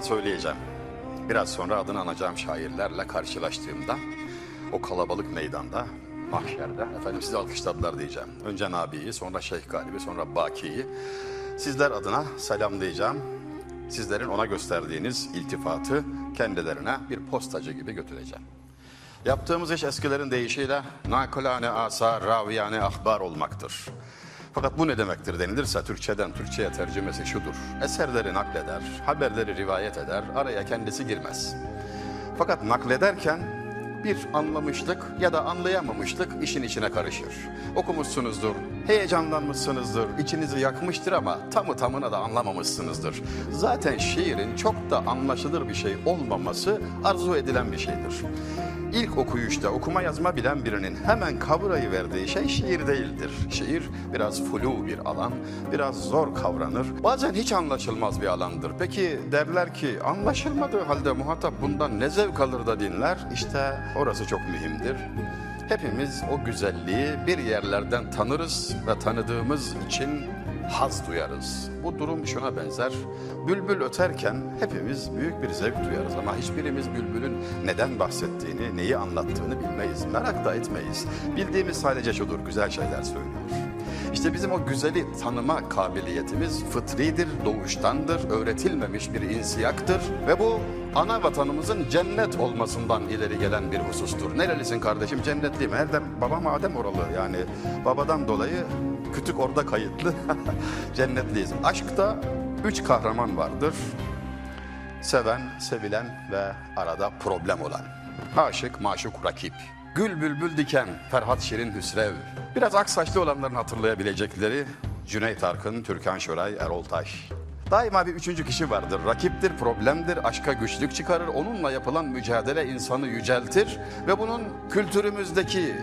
zaman söyleyeceğim. Biraz sonra adını anacağım şairlerle karşılaştığımda o kalabalık meydanda, mahşerde efendim sizi alkışladılar diyeceğim. Önce Nabi'yi, sonra Şeyh Galip'i, sonra Baki'yi. Sizler adına selamlayacağım. Sizlerin ona gösterdiğiniz iltifatı kendilerine bir postacı gibi götüreceğim. Yaptığımız iş eskilerin deyişiyle nakulane asar, raviyane ahbar olmaktır. Fakat bu ne demektir denilirse Türkçeden Türkçe'ye tercümesi şudur. Eserleri nakleder, haberleri rivayet eder, araya kendisi girmez. Fakat naklederken bir anlamışlık ya da anlayamamışlık işin içine karışır. Okumuşsunuzdur, heyecanlanmışsınızdır, içinizi yakmıştır ama tamı tamına da anlamamışsınızdır. Zaten şiirin çok da anlaşılır bir şey olmaması arzu edilen bir şeydir. İlk okuyuşta okuma yazma bilen birinin hemen kavrayı verdiği şey şiir değildir. Şiir biraz flu bir alan, biraz zor kavranır. Bazen hiç anlaşılmaz bir alandır. Peki derler ki anlaşılmadığı halde muhatap bundan ne zevk alır da dinler? İşte orası çok mühimdir. Hepimiz o güzelliği bir yerlerden tanırız ve tanıdığımız için haz duyarız. Bu durum şuna benzer. Bülbül öterken hepimiz büyük bir zevk duyarız ama hiçbirimiz bülbülün neden bahsettiğini, neyi anlattığını bilmeyiz. Merak da etmeyiz. Bildiğimiz sadece şudur, güzel şeyler söylüyor. İşte bizim o güzeli tanıma kabiliyetimiz fıtridir, doğuştandır, öğretilmemiş bir insiyaktır ve bu ana vatanımızın cennet olmasından ileri gelen bir husustur. Nerelisin kardeşim? Cennetliyim. Nereden? Babam Adem oralı yani babadan dolayı kütük orada kayıtlı. Cennetliyiz. Aşkta üç kahraman vardır. Seven, sevilen ve arada problem olan. Aşık, maşuk, rakip. Gül bülbül diken, Ferhat Şirin Hüsrev. Biraz aksaçlı olanların hatırlayabilecekleri Cüneyt Arkın, Türkan Şoray, Erol Taş. Daima bir üçüncü kişi vardır. Rakiptir, problemdir, aşka güçlük çıkarır. Onunla yapılan mücadele insanı yüceltir ve bunun kültürümüzdeki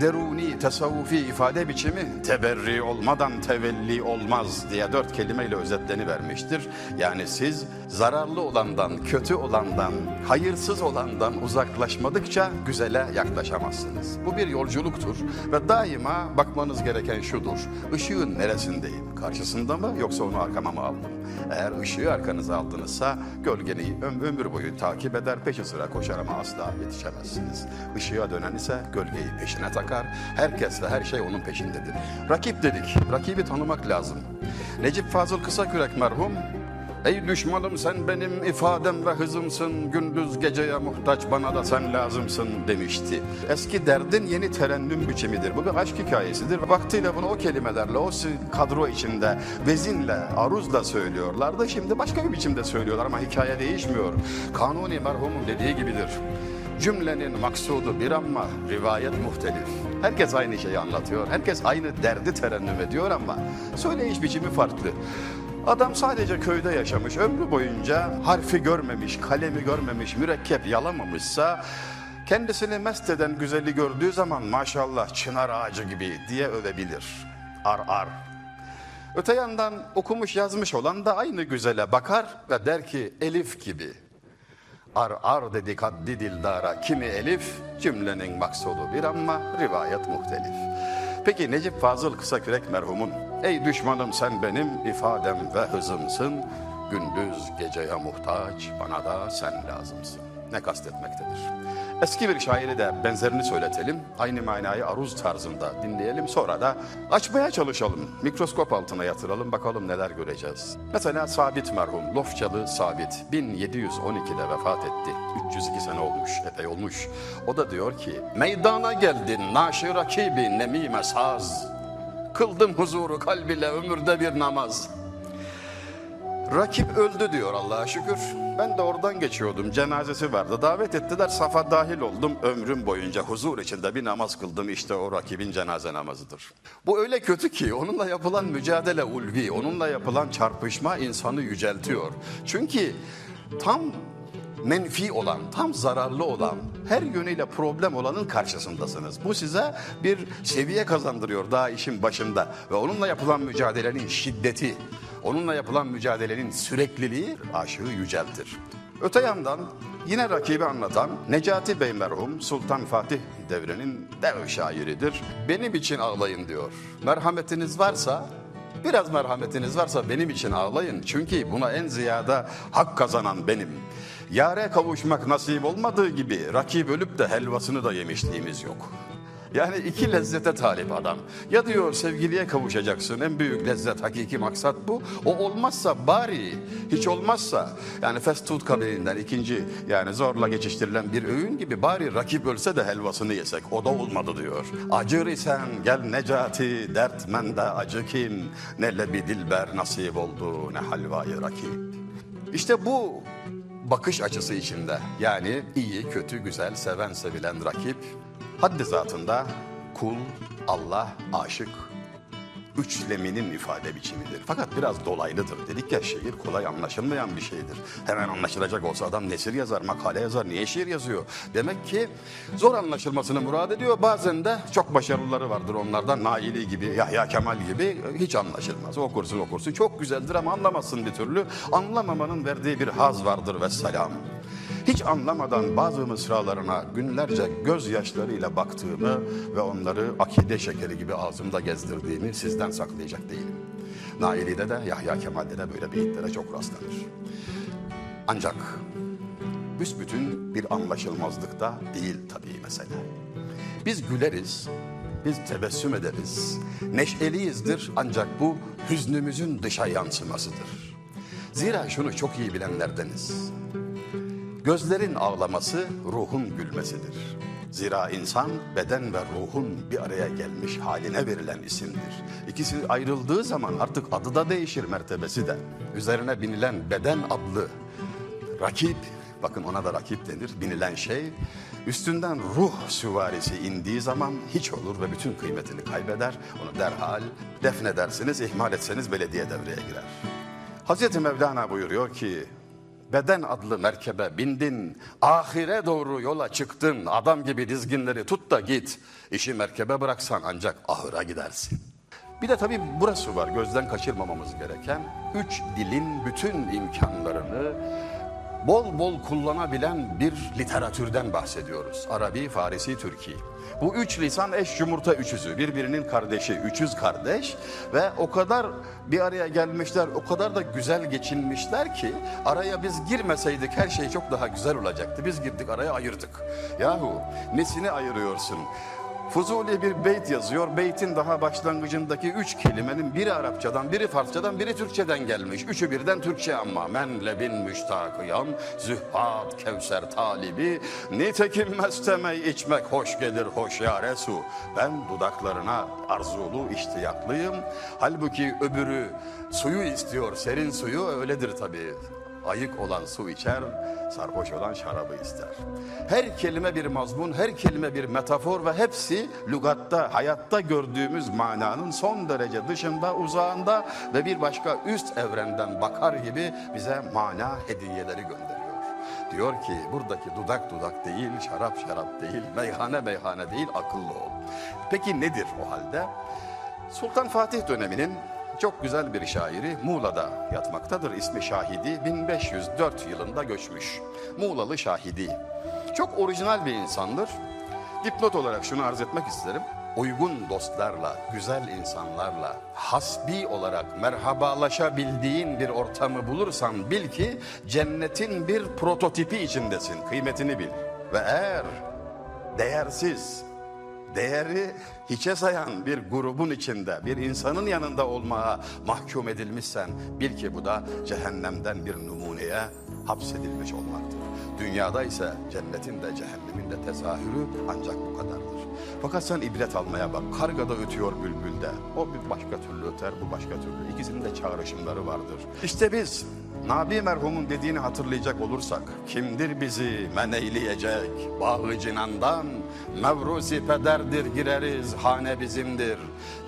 deruni, tasavvufi ifade biçimi teberri olmadan tevelli olmaz diye dört kelimeyle özetleni vermiştir. Yani siz zararlı olandan, kötü olandan, hayırsız olandan uzaklaşmadıkça güzele yaklaşamazsınız. Bu bir yolculuktur ve daima bakmanız gereken şudur. Işığın neresindeyim? Karşısında mı yoksa onu arkama mı aldım? Eğer ışığı arkanıza aldınızsa gölgeni öm ömür boyu takip eder, peşi sıra koşar ama asla yetişemezsiniz. Işığa dönen ise gölgeyi peşine takar. Herkes ve her şey onun peşindedir. Rakip dedik. Rakibi tanımak lazım. Necip Fazıl Kısakürek merhum Ey düşmanım sen benim ifadem ve hızımsın Gündüz geceye muhtaç bana da sen lazımsın demişti. Eski derdin yeni terennüm biçimidir. Bu bir aşk hikayesidir. Vaktiyle bunu o kelimelerle, o kadro içinde vezinle, aruzla söylüyorlardı. Şimdi başka bir biçimde söylüyorlar ama hikaye değişmiyor. Kanuni merhumun dediği gibidir. Cümlenin maksudu bir ama rivayet muhtelif. Herkes aynı şeyi anlatıyor. Herkes aynı derdi terennüm ediyor ama söyleyiş biçimi farklı. Adam sadece köyde yaşamış, ömrü boyunca harfi görmemiş, kalemi görmemiş, mürekkep yalamamışsa kendisini mest eden güzeli gördüğü zaman maşallah çınar ağacı gibi diye övebilir. Ar ar. Öte yandan okumuş yazmış olan da aynı güzele bakar ve der ki Elif gibi. Ar ar dedik haddi dildara kimi elif cümlenin maksudu bir ama rivayet muhtelif. Peki Necip Fazıl Kısakürek merhumun Ey düşmanım sen benim ifadem ve hızımsın Gündüz geceye muhtaç bana da sen lazımsın. Ne kastetmektedir? Eski bir şairi de benzerini söyletelim. Aynı manayı aruz tarzında dinleyelim. Sonra da açmaya çalışalım. Mikroskop altına yatıralım bakalım neler göreceğiz. Mesela Sabit merhum, Lofçalı Sabit 1712'de vefat etti. 302 sene olmuş, epey olmuş. O da diyor ki, meydana geldin naşı rakibi nemime saz. Kıldım huzuru kalbiyle ömürde bir namaz. Rakip öldü diyor Allah'a şükür. Ben de oradan geçiyordum. Cenazesi vardı. Davet ettiler. Safa dahil oldum. Ömrüm boyunca huzur içinde bir namaz kıldım. İşte o rakibin cenaze namazıdır. Bu öyle kötü ki onunla yapılan mücadele ulvi, onunla yapılan çarpışma insanı yüceltiyor. Çünkü tam menfi olan, tam zararlı olan, her yönüyle problem olanın karşısındasınız. Bu size bir seviye kazandırıyor daha işin başında ve onunla yapılan mücadelenin şiddeti, onunla yapılan mücadelenin sürekliliği aşığı yüceltir. Öte yandan yine rakibi anlatan Necati Bey merhum Sultan Fatih devrinin dev şairidir. Benim için ağlayın diyor. Merhametiniz varsa Biraz merhametiniz varsa benim için ağlayın. Çünkü buna en ziyade hak kazanan benim. Yare kavuşmak nasip olmadığı gibi rakip ölüp de helvasını da yemişliğimiz yok. Yani iki lezzete talip adam. Ya diyor sevgiliye kavuşacaksın. En büyük lezzet, hakiki maksat bu. O olmazsa bari, hiç olmazsa yani fast food kabiliğinden ikinci yani zorla geçiştirilen bir öğün gibi bari rakip ölse de helvasını yesek. O da olmadı diyor. Acır isen gel Necati, dert mende acı kim? Ne lebi dilber nasip oldu, ne halvayı rakip. İşte bu bakış açısı içinde. Yani iyi, kötü, güzel, seven, sevilen rakip. Haddi zatında kul, Allah, aşık üçleminin ifade biçimidir. Fakat biraz dolaylıdır. Dedik ya şiir kolay anlaşılmayan bir şeydir. Hemen anlaşılacak olsa adam nesir yazar, makale yazar, niye şiir yazıyor? Demek ki zor anlaşılmasını murad ediyor. Bazen de çok başarılıları vardır onlardan. Naili gibi, Yahya Kemal gibi hiç anlaşılmaz. Okursun okursun çok güzeldir ama anlamazsın bir türlü. Anlamamanın verdiği bir haz vardır ve selam. Hiç anlamadan bazı mısralarına günlerce gözyaşlarıyla baktığımı ve onları akide şekeri gibi ağzımda gezdirdiğimi sizden saklayacak değilim. Naili'de de Yahya Kemal'de de böyle beyitlere çok rastlanır. Ancak büsbütün bir anlaşılmazlıkta değil tabii mesele. Biz güleriz, biz tebessüm ederiz, neşeliyizdir ancak bu hüznümüzün dışa yansımasıdır. Zira şunu çok iyi bilenlerdeniz. Gözlerin ağlaması ruhun gülmesidir. Zira insan beden ve ruhun bir araya gelmiş haline verilen isimdir. İkisi ayrıldığı zaman artık adı da değişir mertebesi de. Üzerine binilen beden adlı rakip, bakın ona da rakip denir, binilen şey üstünden ruh süvarisi indiği zaman hiç olur ve bütün kıymetini kaybeder. Onu derhal defnedersiniz, ihmal etseniz belediye devreye girer. Hazreti Mevlana buyuruyor ki Beden adlı merkebe bindin, ahire doğru yola çıktın, adam gibi dizginleri tut da git. İşi merkebe bıraksan ancak ahıra gidersin. Bir de tabii burası var gözden kaçırmamamız gereken. Üç dilin bütün imkanlarını bol bol kullanabilen bir literatürden bahsediyoruz. Arabi, Farisi, Türki. Bu üç lisan eş yumurta üçüzü, birbirinin kardeşi, üçüz kardeş ve o kadar bir araya gelmişler, o kadar da güzel geçinmişler ki araya biz girmeseydik her şey çok daha güzel olacaktı. Biz girdik araya ayırdık. Yahu nesini ayırıyorsun? Fuzuli bir beyt yazıyor. Beytin daha başlangıcındaki üç kelimenin biri Arapçadan, biri Farsçadan, biri Türkçeden gelmiş. Üçü birden Türkçe ama. Men lebin müştakıyan, zühad kevser talibi, nitekim mestemey içmek hoş gelir hoş ya Resu. Ben dudaklarına arzulu iştiyaklıyım. Halbuki öbürü suyu istiyor, serin suyu öyledir tabii. Ayık olan su içer, sarhoş olan şarabı ister. Her kelime bir mazmun, her kelime bir metafor ve hepsi lügatta, hayatta gördüğümüz mananın son derece dışında, uzağında ve bir başka üst evrenden bakar gibi bize mana hediyeleri gönderiyor. Diyor ki buradaki dudak dudak değil, şarap şarap değil, meyhane meyhane değil, akıllı ol. Peki nedir o halde? Sultan Fatih döneminin çok güzel bir şairi Muğla'da yatmaktadır. İsmi Şahidi 1504 yılında göçmüş. Muğlalı Şahidi. Çok orijinal bir insandır. Dipnot olarak şunu arz etmek isterim. Uygun dostlarla, güzel insanlarla hasbi olarak merhabalaşabildiğin bir ortamı bulursan bil ki cennetin bir prototipi içindesin. Kıymetini bil. Ve eğer değersiz, değeri hiçe sayan bir grubun içinde bir insanın yanında olmaya mahkum edilmişsen bil ki bu da cehennemden bir numuneye hapsedilmiş olmaktır. Dünyada ise cennetin de cehennemin de tezahürü ancak bu kadardır. Fakat sen ibret almaya bak. Kargada ötüyor bülbülde. O bir başka türlü öter, bu başka türlü. İkisinin de çağrışımları vardır. İşte biz Nabi merhumun dediğini hatırlayacak olursak kimdir bizi men eyleyecek bağı cinandan mevrusi pederdir gireriz hane bizimdir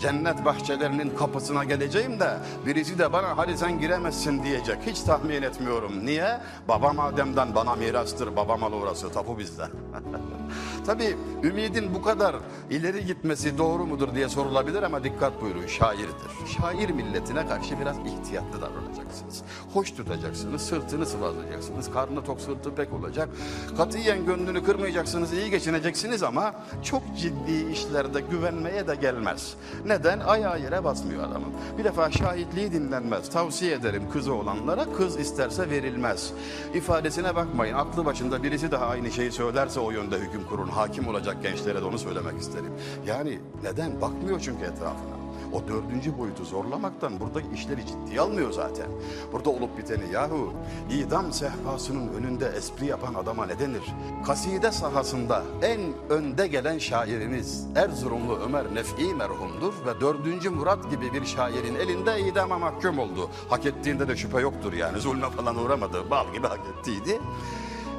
cennet bahçelerinin kapısına geleceğim de birisi de bana hadi sen giremezsin diyecek hiç tahmin etmiyorum niye babam Adem'den bana mirastır baba malı orası tapu bizde. Tabii ümidin bu kadar ileri gitmesi doğru mudur diye sorulabilir ama dikkat buyurun şairdir. Şair milletine karşı biraz ihtiyatlı davranacaksınız. Hoş tutacaksınız, sırtını sıvazlayacaksınız, karnı tok sırtı pek olacak. Katiyen gönlünü kırmayacaksınız, iyi geçineceksiniz ama çok ciddi işlerde güvenmeye de gelmez. Neden? Ayağı yere basmıyor adamın. Bir defa şahitliği dinlenmez. Tavsiye ederim kızı olanlara kız isterse verilmez. İfadesine bakmayın. Aklı başında birisi daha aynı şeyi söylerse o yönde hüküm kurun. Hakim olacak gençlere de onu söylemek isterim. Yani neden? Bakmıyor çünkü etrafına. O dördüncü boyutu zorlamaktan burada işleri ciddiye almıyor zaten. Burada olup biteni yahu idam sehpasının önünde espri yapan adama ne denir? Kaside sahasında en önde gelen şairiniz Erzurumlu Ömer Nef'i merhumdur ve dördüncü Murat gibi bir şairin elinde idama mahkum oldu. Hak ettiğinde de şüphe yoktur yani zulme falan uğramadı. Bal gibi hak ettiydi.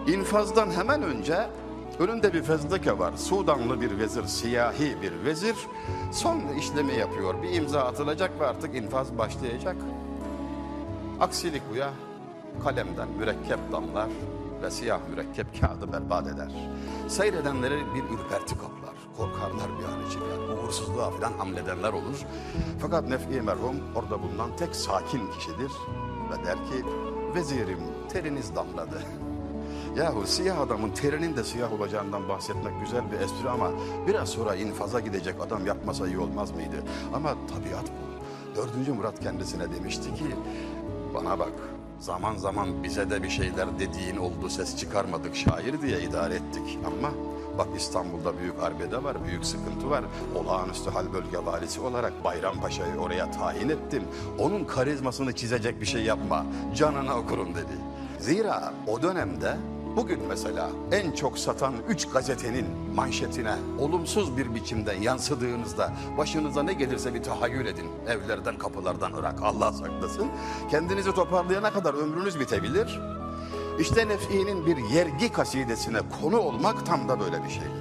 İnfazdan hemen önce Önünde bir fezleke var. Sudanlı bir vezir, siyahi bir vezir. Son işlemi yapıyor. Bir imza atılacak ve artık infaz başlayacak. Aksilik bu ya. Kalemden mürekkep damlar ve siyah mürekkep kağıdı berbat eder. Seyredenleri bir ürperti kaplar. Korkarlar bir an için yani. Uğursuzluğa falan hamledenler olur. Fakat Nef'i merhum orada bulunan tek sakin kişidir. Ve der ki vezirim teriniz damladı. Yahu siyah adamın terinin de siyah olacağından bahsetmek güzel bir espri ama biraz sonra infaza gidecek adam yapmasa iyi olmaz mıydı? Ama tabiat bu. Dördüncü Murat kendisine demişti ki bana bak zaman zaman bize de bir şeyler dediğin oldu ses çıkarmadık şair diye idare ettik ama Bak İstanbul'da büyük arbede var, büyük sıkıntı var. Olağanüstü hal bölge valisi olarak Bayrampaşa'yı oraya tayin ettim. Onun karizmasını çizecek bir şey yapma. Canına okurum dedi. Zira o dönemde Bugün mesela en çok satan üç gazetenin manşetine olumsuz bir biçimde yansıdığınızda başınıza ne gelirse bir tahayyül edin. Evlerden kapılardan ırak Allah saklasın. Kendinizi toparlayana kadar ömrünüz bitebilir. İşte Nef'i'nin bir yergi kasidesine konu olmak tam da böyle bir şeydir.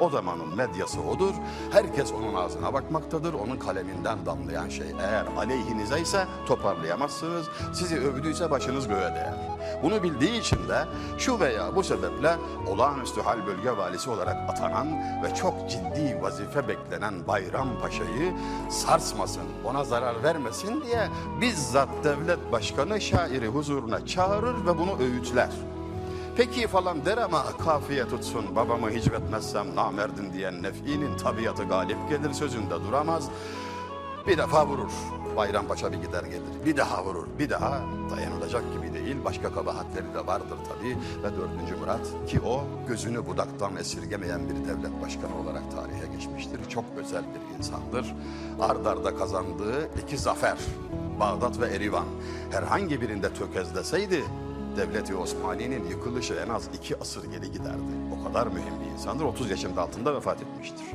O zamanın medyası odur. Herkes onun ağzına bakmaktadır. Onun kaleminden damlayan şey eğer aleyhinize ise toparlayamazsınız. Sizi övdüyse başınız göğe değer. Bunu bildiği için de şu veya bu sebeple olağanüstü hal bölge valisi olarak atanan ve çok ciddi vazife beklenen Bayram Paşa'yı sarsmasın, ona zarar vermesin diye bizzat devlet başkanı şairi huzuruna çağırır ve bunu öğütler. Peki falan der ama kafiye tutsun babamı hicvetmezsem namerdin diyen nef'inin tabiatı galip gelir sözünde duramaz. Bir defa vurur. Bayrampaşa bir gider gelir. Bir daha vurur. Bir daha dayanılacak gibi değil. Başka kabahatleri de vardır tabii. Ve dördüncü Murat ki o gözünü budaktan esirgemeyen bir devlet başkanı olarak tarihe geçmiştir. Çok özel bir insandır. Ardarda kazandığı iki zafer. Bağdat ve Erivan. Herhangi birinde tökezleseydi Devleti Osmani'nin yıkılışı en az iki asır geri giderdi. O kadar mühim bir insandır. 30 yaşında altında vefat etmiştir.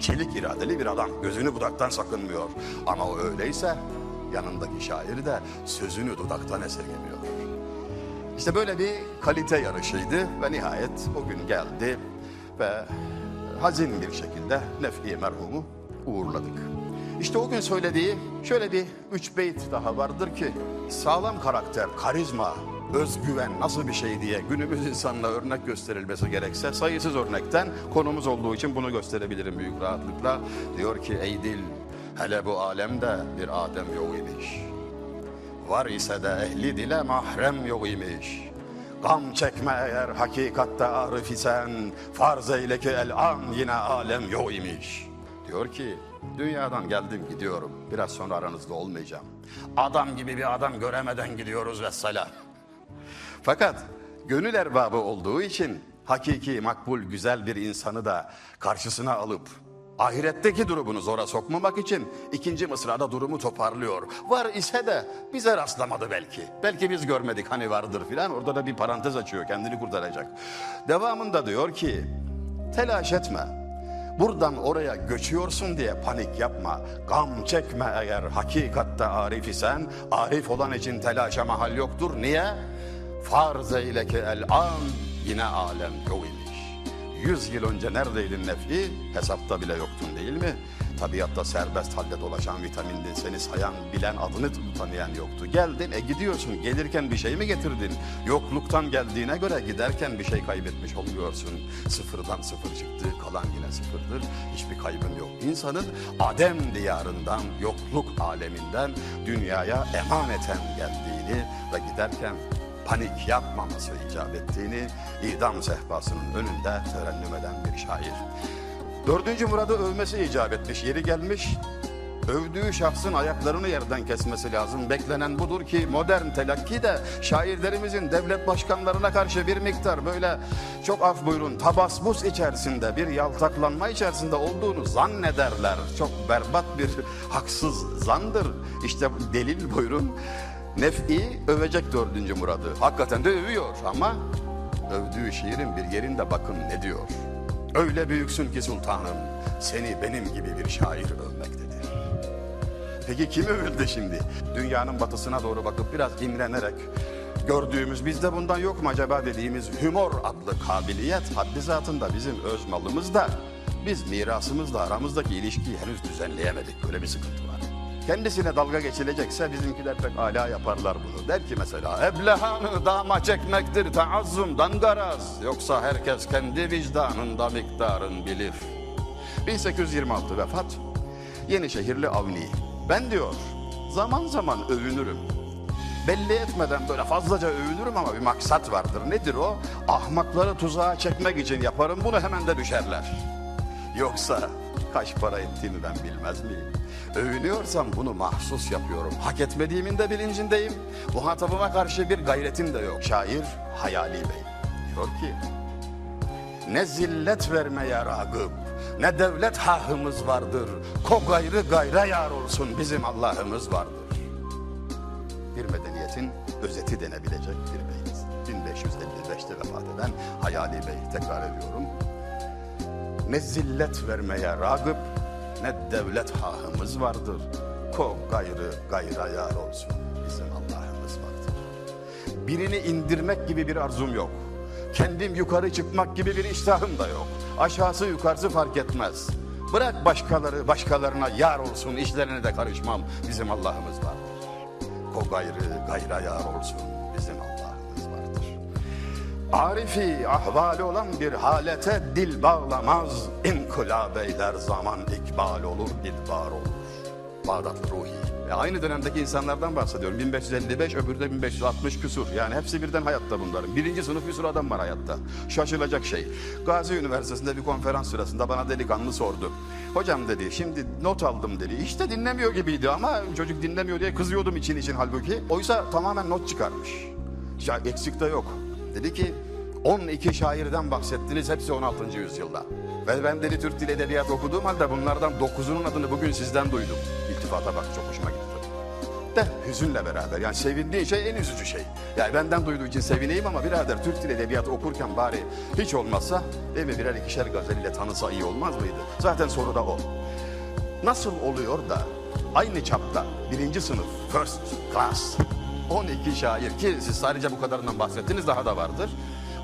Çelik iradeli bir adam. Gözünü budaktan sakınmıyor. Ama o öyleyse yanındaki şair de sözünü dudaktan esirgemiyor. İşte böyle bir kalite yarışıydı ve nihayet o gün geldi ve hazin bir şekilde Nef'i merhumu uğurladık. İşte o gün söylediği şöyle bir üç beyt daha vardır ki sağlam karakter, karizma, özgüven nasıl bir şey diye günümüz insanına örnek gösterilmesi gerekse sayısız örnekten konumuz olduğu için bunu gösterebilirim büyük rahatlıkla. Diyor ki ey dil hele bu alemde bir Adem yok imiş. Var ise de ehli dile mahrem yok imiş. Gam çekme eğer hakikatte arif isen farz eyle ki el an yine alem yok imiş. Diyor ki dünyadan geldim gidiyorum biraz sonra aranızda olmayacağım. Adam gibi bir adam göremeden gidiyoruz vesselam. Fakat gönül erbabı olduğu için hakiki, makbul, güzel bir insanı da karşısına alıp ahiretteki durumunu zora sokmamak için ikinci mısrada durumu toparlıyor. Var ise de bize rastlamadı belki. Belki biz görmedik hani vardır filan. Orada da bir parantez açıyor kendini kurtaracak. Devamında diyor ki telaş etme. Buradan oraya göçüyorsun diye panik yapma. Gam çekme eğer hakikatte arif isen. Arif olan için telaşa mahal yoktur. Niye? Farz eyle ki el an yine alem yok. Yüz yıl önce neredeydin nefi? Hesapta bile yoktun değil mi? Tabiatta serbest halde dolaşan vitamindin seni sayan, bilen, adını tanıyan yoktu. Geldin, e gidiyorsun. Gelirken bir şey mi getirdin? Yokluktan geldiğine göre giderken bir şey kaybetmiş oluyorsun. Sıfırdan sıfır çıktı, kalan yine sıfırdır. Hiçbir kaybın yok. İnsanın Adem diyarından, yokluk aleminden dünyaya emaneten geldiğini ve giderken panik yapmaması icap ettiğini idam sehpasının önünde terennüm bir şair. Dördüncü Murad'ı övmesi icap etmiş. Yeri gelmiş övdüğü şahsın ayaklarını yerden kesmesi lazım. Beklenen budur ki modern telakki de şairlerimizin devlet başkanlarına karşı bir miktar böyle çok af buyurun tabasbus içerisinde bir yaltaklanma içerisinde olduğunu zannederler. Çok berbat bir haksız zandır. İşte delil buyurun. Nef'i övecek dördüncü Murad'ı. Hakikaten de övüyor ama övdüğü şiirin bir yerinde bakın ne diyor. Öyle büyüksün ki sultanım seni benim gibi bir şair övmektedir. Peki kim övüldü şimdi? Dünyanın batısına doğru bakıp biraz imrenerek gördüğümüz bizde bundan yok mu acaba dediğimiz humor adlı kabiliyet haddi zatında bizim öz malımızda biz mirasımızla aramızdaki ilişkiyi henüz düzenleyemedik. Böyle bir sıkıntı var. Kendisine dalga geçilecekse bizimkiler pek ala yaparlar bunu. Der ki mesela eblehanı dama çekmektir taazzumdan garaz. Yoksa herkes kendi vicdanında miktarın bilir. 1826 vefat. Yenişehirli Avni. Ben diyor zaman zaman övünürüm. Belli etmeden böyle fazlaca övünürüm ama bir maksat vardır. Nedir o? Ahmakları tuzağa çekmek için yaparım bunu hemen de düşerler. Yoksa kaç para ettiğini ben bilmez miyim? Övünüyorsam bunu mahsus yapıyorum. Hak etmediğimin de bilincindeyim. Muhatabıma karşı bir gayretim de yok. Şair Hayali Bey diyor ki ne zillet vermeye ragıp ne devlet hahımız vardır. Ko gayrı gayra yar olsun bizim Allah'ımız vardır. Bir medeniyetin özeti denebilecek bir beyt. 1555'te vefat eden Hayali Bey tekrar ediyorum. Ne zillet vermeye ragıp ne devlet hahımız vardır. Ko gayrı gayra yar olsun bizim Allah'ımız vardır. Birini indirmek gibi bir arzum yok. Kendim yukarı çıkmak gibi bir iştahım da yok. Aşağısı yukarısı fark etmez. Bırak başkaları başkalarına yar olsun işlerine de karışmam. Bizim Allah'ımız vardır. Ko gayrı gayra yar olsun. Arifi ahvali olan bir halete dil bağlamaz. İnkılap eyler zaman ikbal olur, idbar olur. Bağdat Ruhi. Ve aynı dönemdeki insanlardan bahsediyorum. 1555 öbürü de 1560 küsur. Yani hepsi birden hayatta bunların. Birinci sınıf bir sürü adam var hayatta. Şaşılacak şey. Gazi Üniversitesi'nde bir konferans sırasında bana delikanlı sordu. Hocam dedi şimdi not aldım dedi. İşte dinlemiyor gibiydi ama çocuk dinlemiyor diye kızıyordum için için halbuki. Oysa tamamen not çıkarmış. Ya eksik de yok. Dedi ki 12 şairden bahsettiniz hepsi 16. yüzyılda. Ve ben dedi Türk Dili Edebiyatı okuduğum halde bunlardan 9'unun adını bugün sizden duydum. İltifata bak çok hoşuma gitti. De hüzünle beraber yani sevindiği şey en üzücü şey. Yani benden duyduğu için sevineyim ama birader Türk Dili Edebiyatı okurken bari hiç olmazsa değil mi birer ikişer gazeliyle tanısa iyi olmaz mıydı? Zaten soru da o. Nasıl oluyor da aynı çapta birinci sınıf first class 12 şair ki siz sadece bu kadarından bahsettiniz daha da vardır.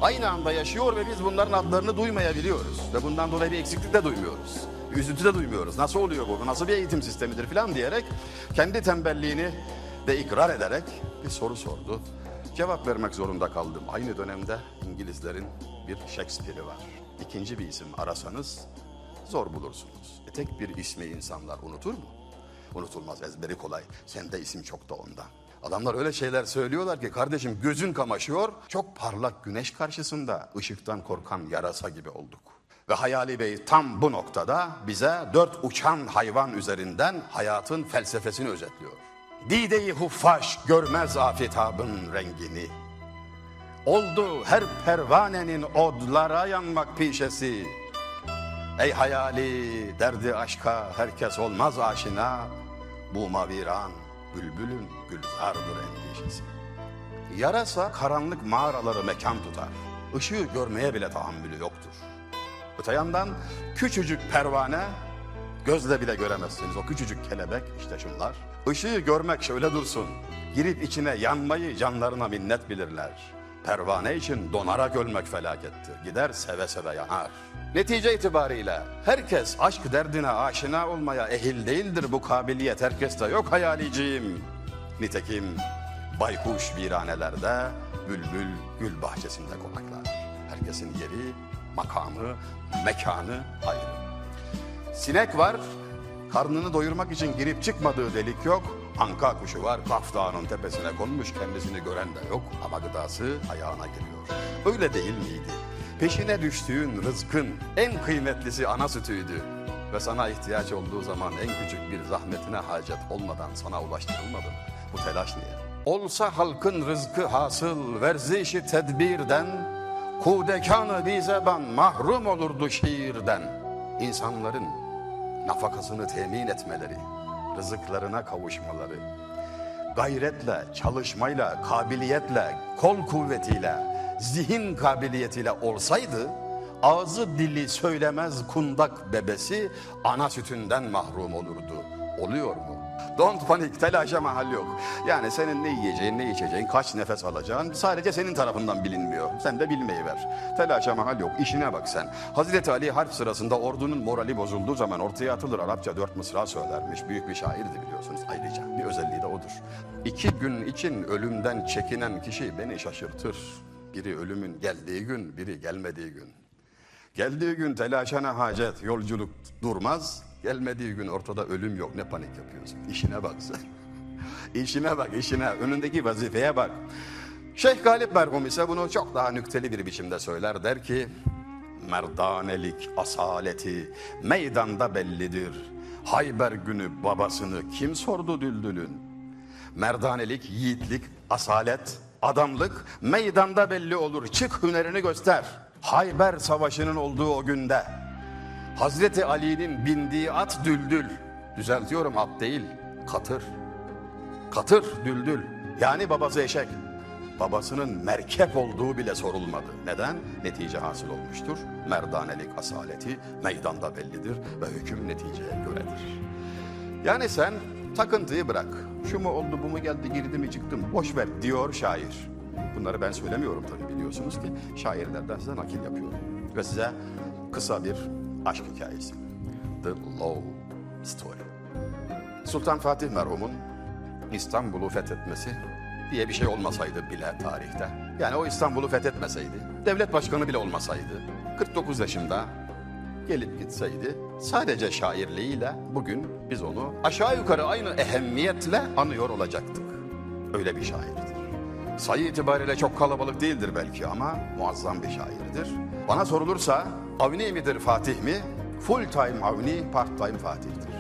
Aynı anda yaşıyor ve biz bunların adlarını duymayabiliyoruz. Ve bundan dolayı bir eksiklik de duymuyoruz. Bir üzüntü de duymuyoruz. Nasıl oluyor bu? Nasıl bir eğitim sistemidir falan diyerek kendi tembelliğini de ikrar ederek bir soru sordu. Cevap vermek zorunda kaldım. Aynı dönemde İngilizlerin bir Shakespeare'i var. İkinci bir isim arasanız zor bulursunuz. E tek bir ismi insanlar unutur mu? Unutulmaz ezberi kolay. Sende isim çok da ondan. Adamlar öyle şeyler söylüyorlar ki kardeşim gözün kamaşıyor. Çok parlak güneş karşısında ışıktan korkan yarasa gibi olduk. Ve Hayali Bey tam bu noktada bize dört uçan hayvan üzerinden hayatın felsefesini özetliyor. Dide-i huffaş görmez afitabın rengini. Oldu her pervanenin odlara yanmak pişesi. Ey hayali derdi aşka herkes olmaz aşina. Bu maviran bülbülün gülzardır endişesi. Yarasa karanlık mağaraları mekan tutar. Işığı görmeye bile tahammülü yoktur. Öte yandan küçücük pervane gözle bile göremezsiniz. O küçücük kelebek işte şunlar. Işığı görmek şöyle dursun. Girip içine yanmayı canlarına minnet bilirler. Pervane için donarak ölmek felakettir. Gider seve seve yanar. Netice itibariyle herkes aşk derdine aşina olmaya ehil değildir bu kabiliyet herkeste yok hayaliciğim. Nitekim baykuş viranelerde bülbül gül bahçesinde konaklar. Herkesin yeri, makamı, mekanı ayrı. Sinek var, karnını doyurmak için girip çıkmadığı delik yok. Anka kuşu var, Kaf Dağı'nın tepesine konmuş kendisini gören de yok ama gıdası ayağına geliyor. Öyle değil miydi? Peşine düştüğün rızkın en kıymetlisi ana sütüydü. Ve sana ihtiyaç olduğu zaman en küçük bir zahmetine hacet olmadan sana ulaştırılmadı. mı? Bu telaş niye? Olsa halkın rızkı hasıl verzişi tedbirden, kudekanı bizeban mahrum olurdu şiirden. İnsanların nafakasını temin etmeleri, rızıklarına kavuşmaları, gayretle, çalışmayla, kabiliyetle, kol kuvvetiyle, zihin kabiliyetiyle olsaydı, ağzı dili söylemez kundak bebesi ana sütünden mahrum olurdu. Oluyor mu? Don't panik, telaşa mahal yok. Yani senin ne yiyeceğin, ne içeceğin, kaç nefes alacağın sadece senin tarafından bilinmiyor. Sen de bilmeyi ver. Telaşa mahal yok, işine bak sen. Hazreti Ali harp sırasında ordunun morali bozulduğu zaman ortaya atılır Arapça dört mısra söylermiş. Büyük bir şairdi biliyorsunuz ayrıca. Bir özelliği de odur. İki gün için ölümden çekinen kişi beni şaşırtır. Biri ölümün geldiği gün, biri gelmediği gün. Geldiği gün telaşana hacet, yolculuk durmaz. Gelmediği gün ortada ölüm yok. Ne panik yapıyorsun? İşine bak sen. işine bak, işine. Önündeki vazifeye bak. Şeyh Galip merhum ise bunu çok daha nükteli bir biçimde söyler. Der ki, merdanelik asaleti meydanda bellidir. Hayber günü babasını kim sordu düldülün? Merdanelik, yiğitlik, asalet, adamlık meydanda belli olur. Çık hünerini göster. Hayber savaşının olduğu o günde Hazreti Ali'nin bindiği at düldül. Düzeltiyorum at değil, katır. Katır düldül. Yani babası eşek. Babasının merkep olduğu bile sorulmadı. Neden? Netice hasıl olmuştur. Merdanelik asaleti meydanda bellidir ve hüküm neticeye göredir. Yani sen takıntıyı bırak. Şu mu oldu, bu mu geldi, girdi mi çıktı mı? Boş ver diyor şair. Bunları ben söylemiyorum tabii biliyorsunuz ki. Şairlerden size nakil yapıyorum. Ve size kısa bir aşk hikayesi. The Love Story. Sultan Fatih merhumun İstanbul'u fethetmesi diye bir şey olmasaydı bile tarihte. Yani o İstanbul'u fethetmeseydi, devlet başkanı bile olmasaydı, 49 yaşında gelip gitseydi sadece şairliğiyle bugün biz onu aşağı yukarı aynı ehemmiyetle anıyor olacaktık. Öyle bir şairdir. Sayı itibariyle çok kalabalık değildir belki ama muazzam bir şairdir. Bana sorulursa Avni midir Fatih mi? Full time Avni, part time Fatih'tir.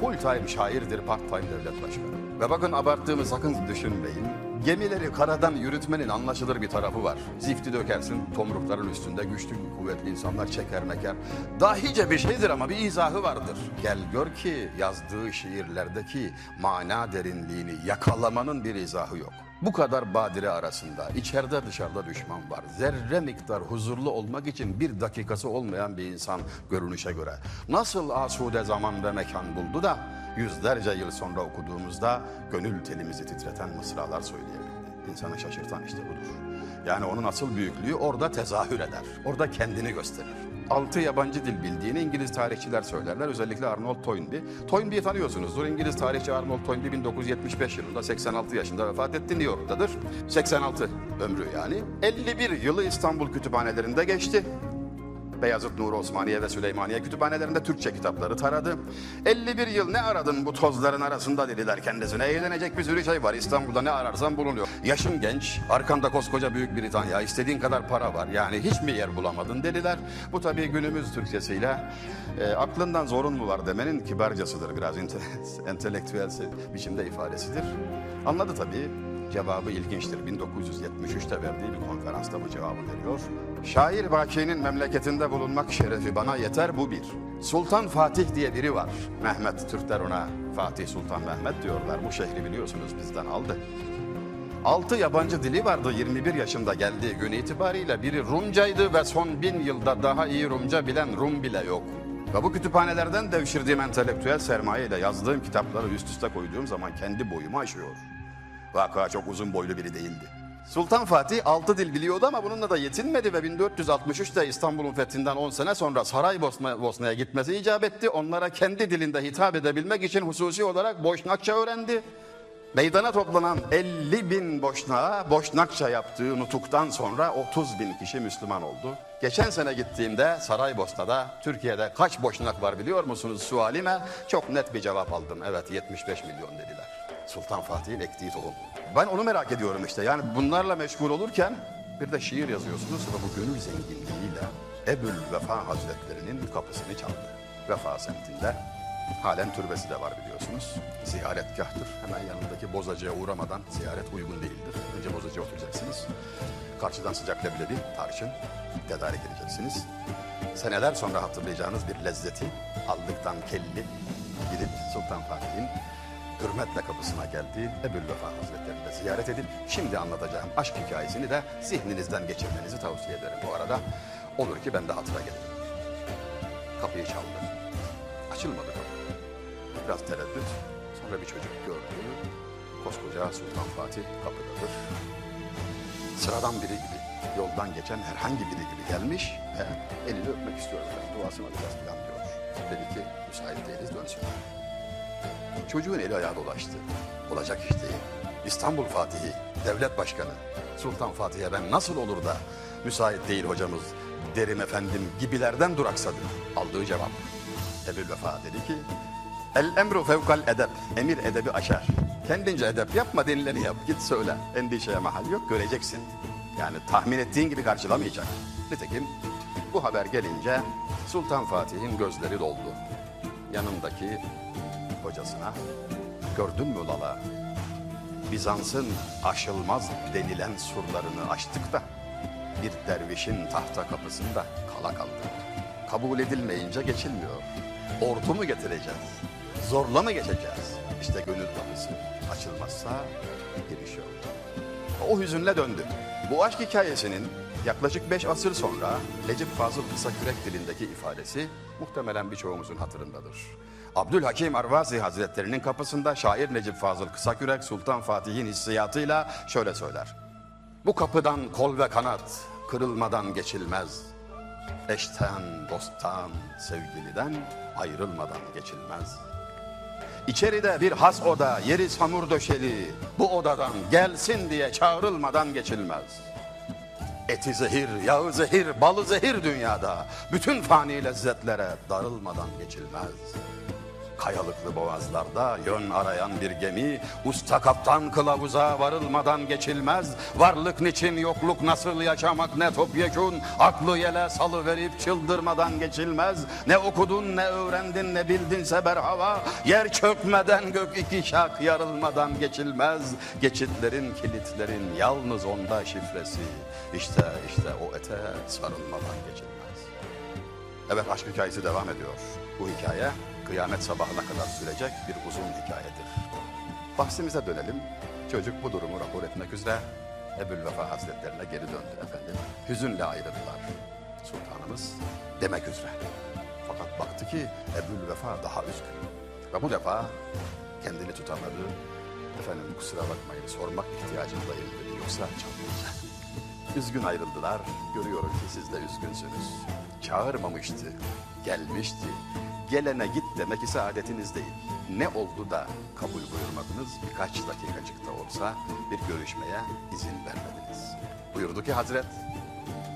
Full time şairdir, part time devlet başkanı. Ve bakın abarttığımı sakın düşünmeyin. Gemileri karadan yürütmenin anlaşılır bir tarafı var. Zifti dökersin tomrukların üstünde güçlü kuvvetli insanlar çeker meker. Dahice bir şeydir ama bir izahı vardır. Gel gör ki yazdığı şiirlerdeki mana derinliğini yakalamanın bir izahı yok. Bu kadar badire arasında içeride dışarıda düşman var. Zerre miktar huzurlu olmak için bir dakikası olmayan bir insan görünüşe göre. Nasıl asude zaman ve mekan buldu da yüzlerce yıl sonra okuduğumuzda gönül telimizi titreten mısralar söyleyebildi. İnsanı şaşırtan işte budur. Yani onun asıl büyüklüğü orada tezahür eder. Orada kendini gösterir. Altı yabancı dil bildiğini İngiliz tarihçiler söylerler. Özellikle Arnold Toynbee. Toynbee'yi tanıyorsunuzdur. İngiliz tarihçi Arnold Toynbee 1975 yılında 86 yaşında vefat etti. New York'tadır. 86 ömrü yani. 51 yılı İstanbul kütüphanelerinde geçti. Beyazıt Nuri Osmaniye ve Süleymaniye kütüphanelerinde Türkçe kitapları taradı. 51 yıl ne aradın bu tozların arasında dediler kendisine. Eğlenecek bir sürü şey var İstanbul'da ne ararsan bulunuyor. Yaşın genç, arkanda koskoca Büyük Britanya, istediğin kadar para var. Yani hiç mi yer bulamadın dediler. Bu tabii günümüz Türkçesiyle e, aklından zorun mu var demenin kibarcasıdır. Biraz ente- entelektüel biçimde ifadesidir. Anladı tabii. Cevabı ilginçtir. 1973'te verdiği bir konferansta bu cevabı veriyor. Şair Baki'nin memleketinde bulunmak şerefi bana yeter bu bir. Sultan Fatih diye biri var. Mehmet Türkler ona Fatih Sultan Mehmet diyorlar. Bu şehri biliyorsunuz bizden aldı. Altı yabancı dili vardı 21 yaşında geldiği gün itibariyle. Biri Rumcaydı ve son bin yılda daha iyi Rumca bilen Rum bile yok. Ve bu kütüphanelerden devşirdiğim entelektüel sermaye ile yazdığım kitapları üst üste koyduğum zaman kendi boyumu aşıyor. Vaka çok uzun boylu biri değildi. Sultan Fatih 6 dil biliyordu ama bununla da yetinmedi ve 1463'te İstanbul'un fethinden 10 sene sonra Saraybosna Bosna'ya gitmesi icap etti. Onlara kendi dilinde hitap edebilmek için hususi olarak Boşnakça öğrendi. Meydana toplanan 50 bin Boşnağa Boşnakça yaptığı nutuktan sonra 30 bin kişi Müslüman oldu. Geçen sene gittiğimde Saraybosna'da Türkiye'de kaç Boşnak var biliyor musunuz sualime? Çok net bir cevap aldım. Evet 75 milyon dediler. Sultan Fatih'in ektiği tohum. Ben onu merak ediyorum işte. Yani bunlarla meşgul olurken bir de şiir yazıyorsunuz ve bu gönül zenginliğiyle Ebül Vefa Hazretlerinin kapısını çaldı. Vefa semtinde halen türbesi de var biliyorsunuz. Ziyaretgahtır. Hemen yanındaki bozacıya uğramadan ziyaret uygun değildir. Önce bozacıya oturacaksınız. Karşıdan sıcak leblebi, tarçın tedarik edeceksiniz. Seneler sonra hatırlayacağınız bir lezzeti aldıktan kelli gidip Sultan Fatih'in hürmetle kapısına geldi. Ebul Vefa Hazretleri'ni ziyaret edin. Şimdi anlatacağım aşk hikayesini de zihninizden geçirmenizi tavsiye ederim. Bu arada olur ki ben de hatıra gelirim. Kapıyı çaldı. Açılmadı kapı. Biraz tereddüt. Sonra bir çocuk gördü. Koskoca Sultan Fatih kapıdadır. Sıradan biri gibi, yoldan geçen herhangi biri gibi gelmiş ve elini öpmek istiyor. Ben duasını alacağız falan diyor. Dedi ki müsait değiliz dönsün. Çocuğun eli ayağı dolaştı. Olacak iş. İstanbul Fatihi, devlet başkanı. Sultan Fatih'e ben nasıl olur da müsait değil hocamız derim efendim gibilerden duraksadı. Aldığı cevap. Ebu Vefa dedi ki El emru fevkal edep. Emir edebi aşar. Kendince edep yapma denileni yap. Git söyle. Endişeye mahal yok göreceksin. Yani tahmin ettiğin gibi karşılamayacak. Nitekim bu haber gelince Sultan Fatih'in gözleri doldu. Yanındaki hocasına gördün mü Lala? Bizans'ın aşılmaz denilen surlarını açtık da bir dervişin tahta kapısında kala kaldık. Kabul edilmeyince geçilmiyor. Ordu mu getireceğiz? Zorla mı geçeceğiz? İşte gönül kapısı açılmazsa giriş yok. O hüzünle döndü. Bu aşk hikayesinin yaklaşık beş asır sonra Necip Fazıl Kısakürek dilindeki ifadesi muhtemelen birçoğumuzun hatırındadır. Abdülhakim Arvazi Hazretleri'nin kapısında şair Necip Fazıl Kısakürek Sultan Fatih'in hissiyatıyla şöyle söyler. Bu kapıdan kol ve kanat kırılmadan geçilmez. Eşten, dosttan, sevgiliden ayrılmadan geçilmez. İçeride bir has oda, yeri samur döşeli, bu odadan gelsin diye çağrılmadan geçilmez. Eti zehir, yağı zehir, balı zehir dünyada, bütün fani lezzetlere darılmadan geçilmez. Kayalıklı boğazlarda yön arayan bir gemi, usta kaptan kılavuza varılmadan geçilmez. Varlık niçin yokluk nasıl yaşamak ne topyekun, aklı yele salı verip çıldırmadan geçilmez. Ne okudun ne öğrendin ne bildinse berhava, yer çökmeden gök iki şak yarılmadan geçilmez. Geçitlerin kilitlerin yalnız onda şifresi, işte işte o ete sarılmadan geçilmez. Evet aşk hikayesi devam ediyor. Bu hikaye kıyamet sabahına kadar sürecek bir uzun hikayedir. Bahsimize dönelim. Çocuk bu durumu rapor etmek üzere Ebul Vefa Hazretlerine geri döndü efendim. Hüzünle ayrıldılar. Sultanımız demek üzere. Fakat baktı ki Ebul Vefa daha üzgün. Ve bu defa kendini tutamadı. Efendim kusura bakmayın sormak ihtiyacındayım dedi. Yoksa çalmayacak. Üzgün ayrıldılar. Görüyorum ki siz de üzgünsünüz. Çağırmamıştı, gelmişti. Gelene git demek ise adetiniz değil. Ne oldu da kabul buyurmadınız? Birkaç dakikacık da olsa bir görüşmeye izin vermediniz. Buyurdu ki Hazret,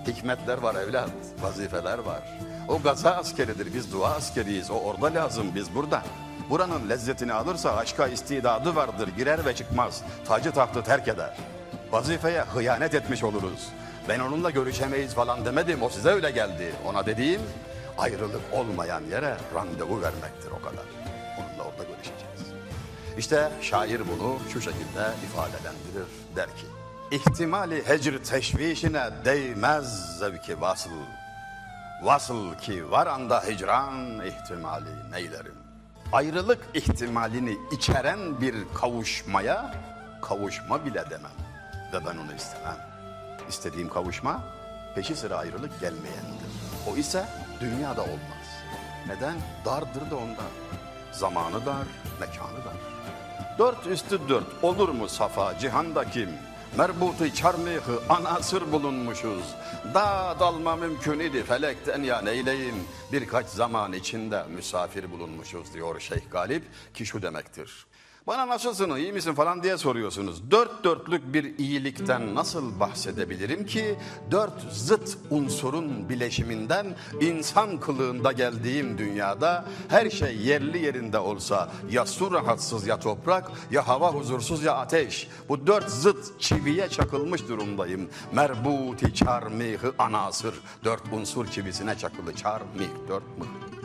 hikmetler var evlat, vazifeler var. O gaza askeridir, biz dua askeriyiz. O orada lazım, biz burada. Buranın lezzetini alırsa aşka istidadı vardır, girer ve çıkmaz. Tacı tahtı terk eder. Vazifeye hıyanet etmiş oluruz. Ben onunla görüşemeyiz falan demedim. O size öyle geldi. Ona dediğim ayrılık olmayan yere randevu vermektir o kadar. Onunla orada görüşeceğiz. İşte şair bunu şu şekilde ifadelendirir. Der ki, İhtimali hecr teşvişine değmez zevki vasıl. Vasıl ki var anda hicran ihtimali neylerim. Ayrılık ihtimalini içeren bir kavuşmaya kavuşma bile demem. Ve ben onu istemem. İstediğim kavuşma peşi sıra ayrılık gelmeyendir. O ise dünyada olmaz. Neden? Dardır da ondan. Zamanı dar, mekanı dar. Dört üstü dört olur mu safa cihanda kim? Merbutu çarmıhı anasır bulunmuşuz. Da dalma mümkün idi felekten ya neyleyim. Birkaç zaman içinde misafir bulunmuşuz diyor Şeyh Galip ki şu demektir. Bana nasılsın, iyi misin falan diye soruyorsunuz. Dört dörtlük bir iyilikten nasıl bahsedebilirim ki? Dört zıt unsurun bileşiminden insan kılığında geldiğim dünyada her şey yerli yerinde olsa ya su rahatsız ya toprak ya hava huzursuz ya ateş. Bu dört zıt çiviye çakılmış durumdayım. Merbuti çarmıhı anasır. Dört unsur çivisine çakılı çarmıh dört mıh.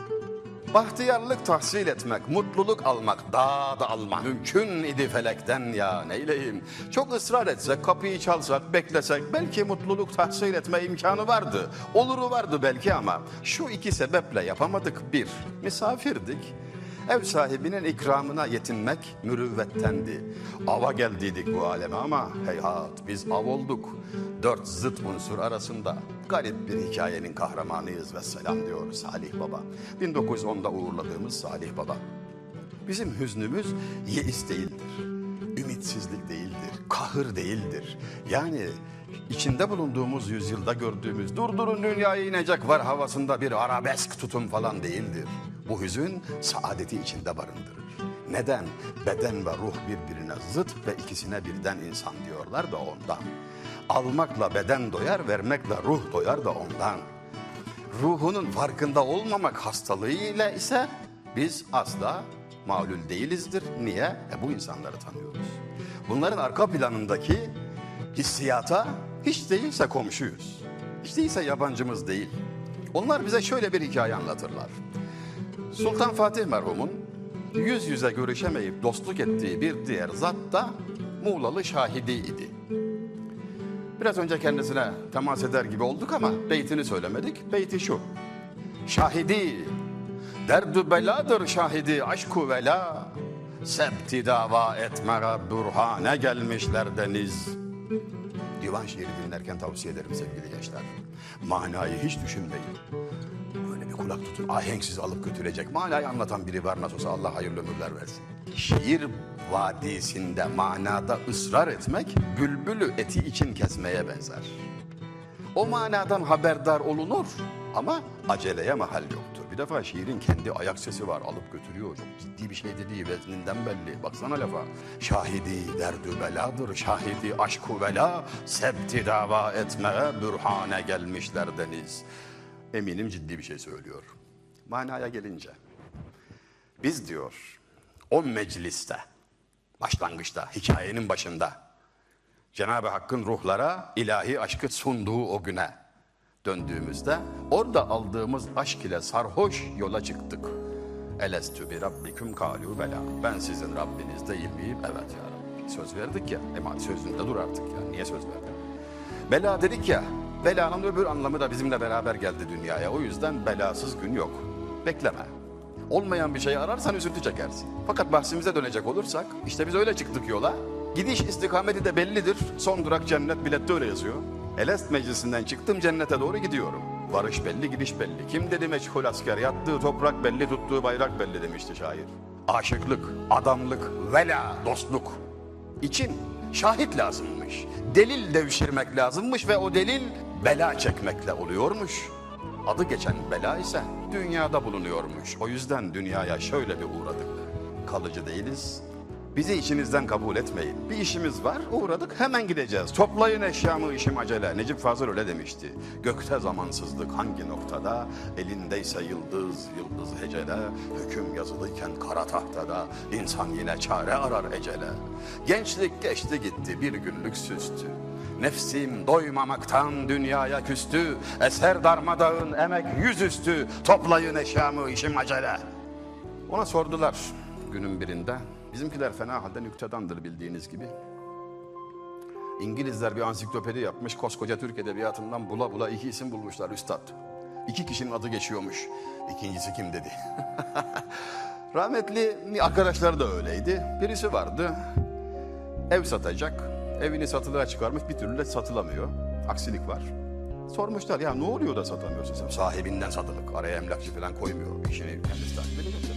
Bahtiyarlık tahsil etmek, mutluluk almak, daha da almak mümkün idi felekten ya neyleyim. Çok ısrar etsek, kapıyı çalsak, beklesek belki mutluluk tahsil etme imkanı vardı. Oluru vardı belki ama şu iki sebeple yapamadık. Bir, misafirdik. Ev sahibinin ikramına yetinmek mürüvvettendi. Ava geldiydik bu aleme ama heyhat biz av olduk. Dört zıt unsur arasında garip bir hikayenin kahramanıyız ve selam diyor Salih Baba. 1910'da uğurladığımız Salih Baba. Bizim hüznümüz yeis değildir. Ümitsizlik değildir. Kahır değildir. Yani içinde bulunduğumuz yüzyılda gördüğümüz durdurun dünyaya inecek var havasında bir arabesk tutum falan değildir. Bu hüzün saadeti içinde barındırır. Neden? Beden ve ruh birbirine zıt ve ikisine birden insan diyorlar da ondan. Almakla beden doyar, vermekle ruh doyar da ondan. Ruhunun farkında olmamak hastalığıyla ise biz asla mağlul değilizdir. Niye? E bu insanları tanıyoruz. Bunların arka planındaki hissiyata hiç değilse komşuyuz. Hiç değilse yabancımız değil. Onlar bize şöyle bir hikaye anlatırlar. Sultan Fatih merhumun yüz yüze görüşemeyip dostluk ettiği bir diğer zat da Muğlalı Şahidi idi. Biraz önce kendisine temas eder gibi olduk ama beytini söylemedik. Beyti şu. Şahidi, derdü beladır şahidi aşku vela. Septi dava etmere bürhane gelmişler deniz. Divan şiiri dinlerken tavsiye ederim sevgili gençler. Manayı hiç düşünmeyin. Kulak tutun ahenksiz alıp götürecek. Manayı anlatan biri var nasıl olsa Allah hayırlı ömürler versin. Şiir vadisinde manada ısrar etmek bülbülü eti için kesmeye benzer. O manadan haberdar olunur ama aceleye mahal yoktur. Bir defa şiirin kendi ayak sesi var alıp götürüyor. Çok ciddi bir şey dediği vezninden belli. Baksana lafa. Şahidi derdü beladır, şahidi aşku vela, septi dava etmeye bürhane gelmişler deniz. Eminim ciddi bir şey söylüyor. Manaya gelince. Biz diyor o mecliste, başlangıçta, hikayenin başında Cenab-ı Hakk'ın ruhlara ilahi aşkı sunduğu o güne döndüğümüzde orada aldığımız aşk ile sarhoş yola çıktık. Elestü bi rabbiküm kalu bela. Ben sizin Rabbiniz değil miyim? Evet ya Rabbi. Söz verdik ya. Ema sözünde dur artık ya. Niye söz verdin? Bela dedik ya. Belanın öbür anlamı da bizimle beraber geldi dünyaya. O yüzden belasız gün yok. Bekleme. Olmayan bir şey ararsan üzüntü çekersin. Fakat bahsimize dönecek olursak işte biz öyle çıktık yola. Gidiş istikameti de bellidir. Son durak cennet bilette öyle yazıyor. Elest meclisinden çıktım cennete doğru gidiyorum. Varış belli gidiş belli. Kim dedi meçhul asker yattığı toprak belli tuttuğu bayrak belli demişti şair. Aşıklık, adamlık, vela, dostluk için şahit lazımmış. Delil devşirmek lazımmış ve o delil bela çekmekle oluyormuş. Adı geçen bela ise dünyada bulunuyormuş. O yüzden dünyaya şöyle bir uğradık. Kalıcı değiliz. Bizi içinizden kabul etmeyin. Bir işimiz var, uğradık, hemen gideceğiz. Toplayın eşyamı, işim acele. Necip Fazıl öyle demişti. Gökte zamansızlık hangi noktada? Elindeyse yıldız, yıldız hecele. Hüküm yazılıyken kara tahtada. insan yine çare arar ecele. Gençlik geçti gitti, bir günlük süstü. Nefsim doymamaktan dünyaya küstü. Eser darmadağın, emek yüzüstü. Toplayın eşyamı, işim acele. Ona sordular günün birinde. Bizimkiler fena halde nüktedandır bildiğiniz gibi. İngilizler bir ansiklopedi yapmış. Koskoca Türk Edebiyatı'ndan bula bula iki isim bulmuşlar üstad. İki kişinin adı geçiyormuş. İkincisi kim dedi. Rahmetli arkadaşları da öyleydi. Birisi vardı. Ev satacak. Evini satılığa çıkarmış bir türlü de satılamıyor. Aksilik var. Sormuşlar ya ne oluyor da satamıyorsun sen? Sahibinden satılık. Araya emlakçı falan koymuyor. İşini kendisi takip edecektir.